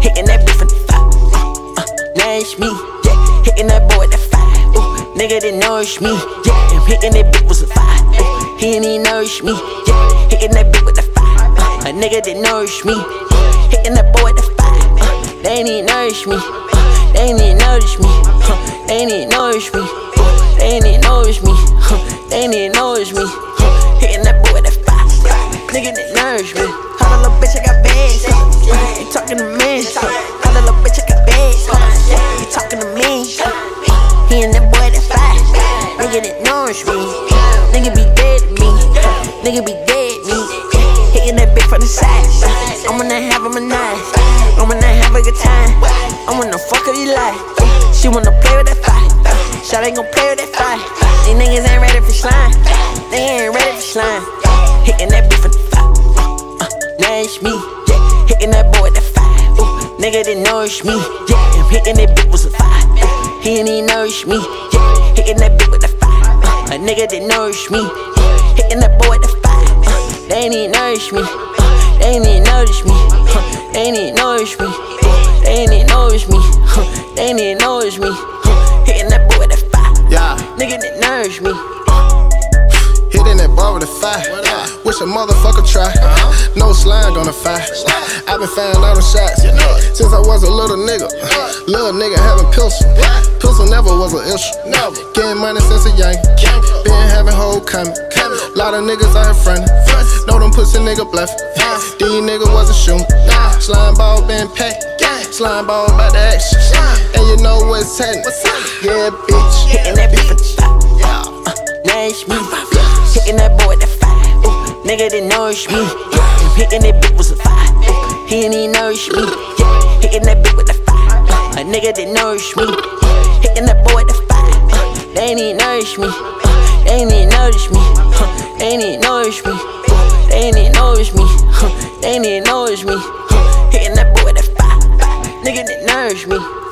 Hitting that bitch for the five. Uh, uh, nourish me, yeah. Hitting that boy with the five. Ooh, nigga that nourish me, yeah. I'm hitting that bitch with a five. Ooh, he ain't even nourish me, yeah. Hitting that bitch with the five. Uh, a nigga that nourish me, yeah. hitting that boy with the five. Uh, they ain't even nourish me, uh, they ain't even nourish me, uh, they ain't even nourish me, uh, they ain't even nourish me, uh, they ain't even nourish me. Uh, hitting that boy with the five. Nourish me. Nigga be dead to me. Nigga be dead to me. Hitting that bitch from the side. I'm gonna have him a night. I'm gonna have a good time. I wanna fuck her you like. She wanna play with that fight. Shot ain't gon' play with that fight. These niggas ain't ready for slime. They ain't ready for slime. Hitting that bitch for the five. Uh, uh, nourish me, yeah. Hitting that boy with the five. Ooh, nigga that nourish me, yeah. Hitting that bitch with five. Ooh, he ain't even nourish me, yeah. Hitting that bitch with nigga that nourish me. Hitting that boy with the five. Uh, they ain't even nourish me, uh, they ain't even nourish me, uh, they ain't even nourish me, uh, they ain't even nourish me, uh, they ain't even nourish me, uh, hitting that boy with the five. Yeah. Nigga that nourish me. Hitting that bar with a fire. Wish a motherfucker try. No slime gonna fire. i been firing all the shots since I was a little nigga. Little nigga having pistol. Pistol never was an issue. Getting money since a young. Been having whole coming. Lot of niggas out here frontin'. Know them pussy nigga bluffin'. These niggas wasn't shootin'. Slime ball been packed. Slime ball about the action. And you know what's happening. Yeah, bitch. Hitting that bitch nigga that nourish me. Yeah, hitting that bitch with a. Ooh, he ain't even nourish me. Yeah, hitting that bitch with the five. Uh, a nigga that nourish me. Yeah, hitting that boy with the five. Uh, they ain't even nourish me. Uh, they ain't even nourish me. Uh, they ain't even nourish me. Uh, they ain't even nourish me. Uh, they ain't even nourish me. Uh, hitting that boy with the five. Nigga that nourish me.